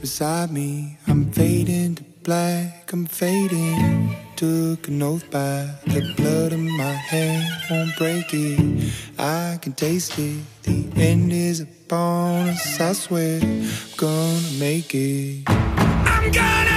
Inside me, I'm fading to black. I'm fading. Took an oath by the blood in my hand, won't break it. I can taste it. The end is upon us. I swear, I'm gonna make it. I'm gonna